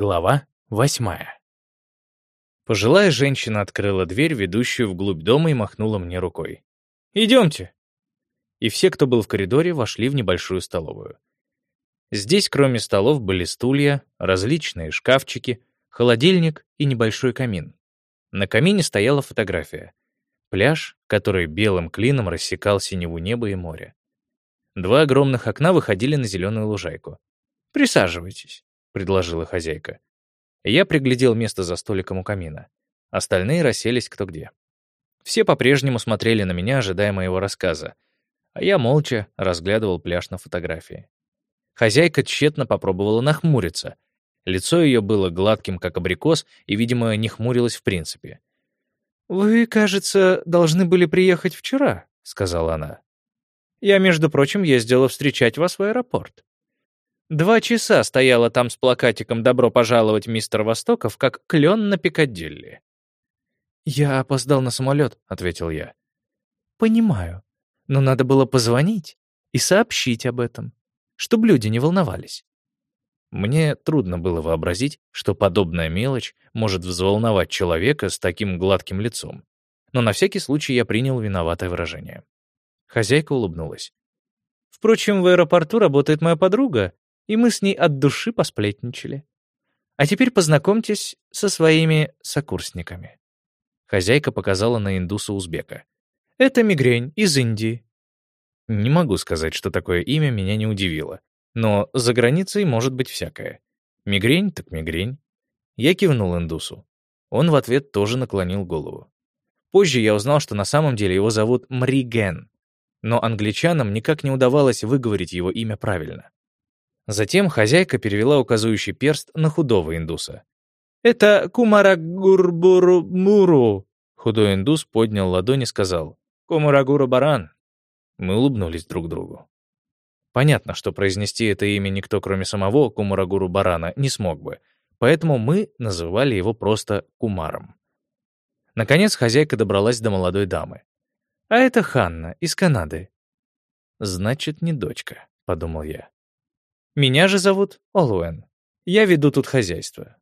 Глава восьмая. Пожилая женщина открыла дверь, ведущую вглубь дома, и махнула мне рукой. «Идемте!» И все, кто был в коридоре, вошли в небольшую столовую. Здесь, кроме столов, были стулья, различные шкафчики, холодильник и небольшой камин. На камине стояла фотография. Пляж, который белым клином рассекал синеву неба и море. Два огромных окна выходили на зеленую лужайку. «Присаживайтесь», — предложила хозяйка. Я приглядел место за столиком у камина. Остальные расселись кто где. Все по-прежнему смотрели на меня, ожидая моего рассказа, а я молча разглядывал пляж на фотографии. Хозяйка тщетно попробовала нахмуриться. Лицо ее было гладким, как абрикос, и, видимо, не хмурилось в принципе. «Вы, кажется, должны были приехать вчера», — сказала она. «Я, между прочим, ездила встречать вас в аэропорт. Два часа стояла там с плакатиком «Добро пожаловать, мистер Востоков», как клен на Пикадилли. «Я опоздал на самолет», — ответил я. «Понимаю, но надо было позвонить и сообщить об этом, чтобы люди не волновались». Мне трудно было вообразить, что подобная мелочь может взволновать человека с таким гладким лицом. Но на всякий случай я принял виноватое выражение. Хозяйка улыбнулась. «Впрочем, в аэропорту работает моя подруга, и мы с ней от души посплетничали. А теперь познакомьтесь со своими сокурсниками». Хозяйка показала на индуса узбека. «Это мигрень из Индии». Не могу сказать, что такое имя меня не удивило. Но за границей может быть всякое. Мигрень так мигрень. Я кивнул индусу. Он в ответ тоже наклонил голову. Позже я узнал, что на самом деле его зовут Мриген, но англичанам никак не удавалось выговорить его имя правильно. Затем хозяйка перевела указывающий перст на худого индуса. «Это Кумарагурбурмуру!» Худой индус поднял ладонь и сказал «Кумарагуру баран!» Мы улыбнулись друг другу. Понятно, что произнести это имя никто, кроме самого Кумарагуру барана, не смог бы, поэтому мы называли его просто Кумаром. Наконец хозяйка добралась до молодой дамы. «А это Ханна из Канады». «Значит, не дочка», — подумал я. Меня же зовут Олуэн. Я веду тут хозяйство.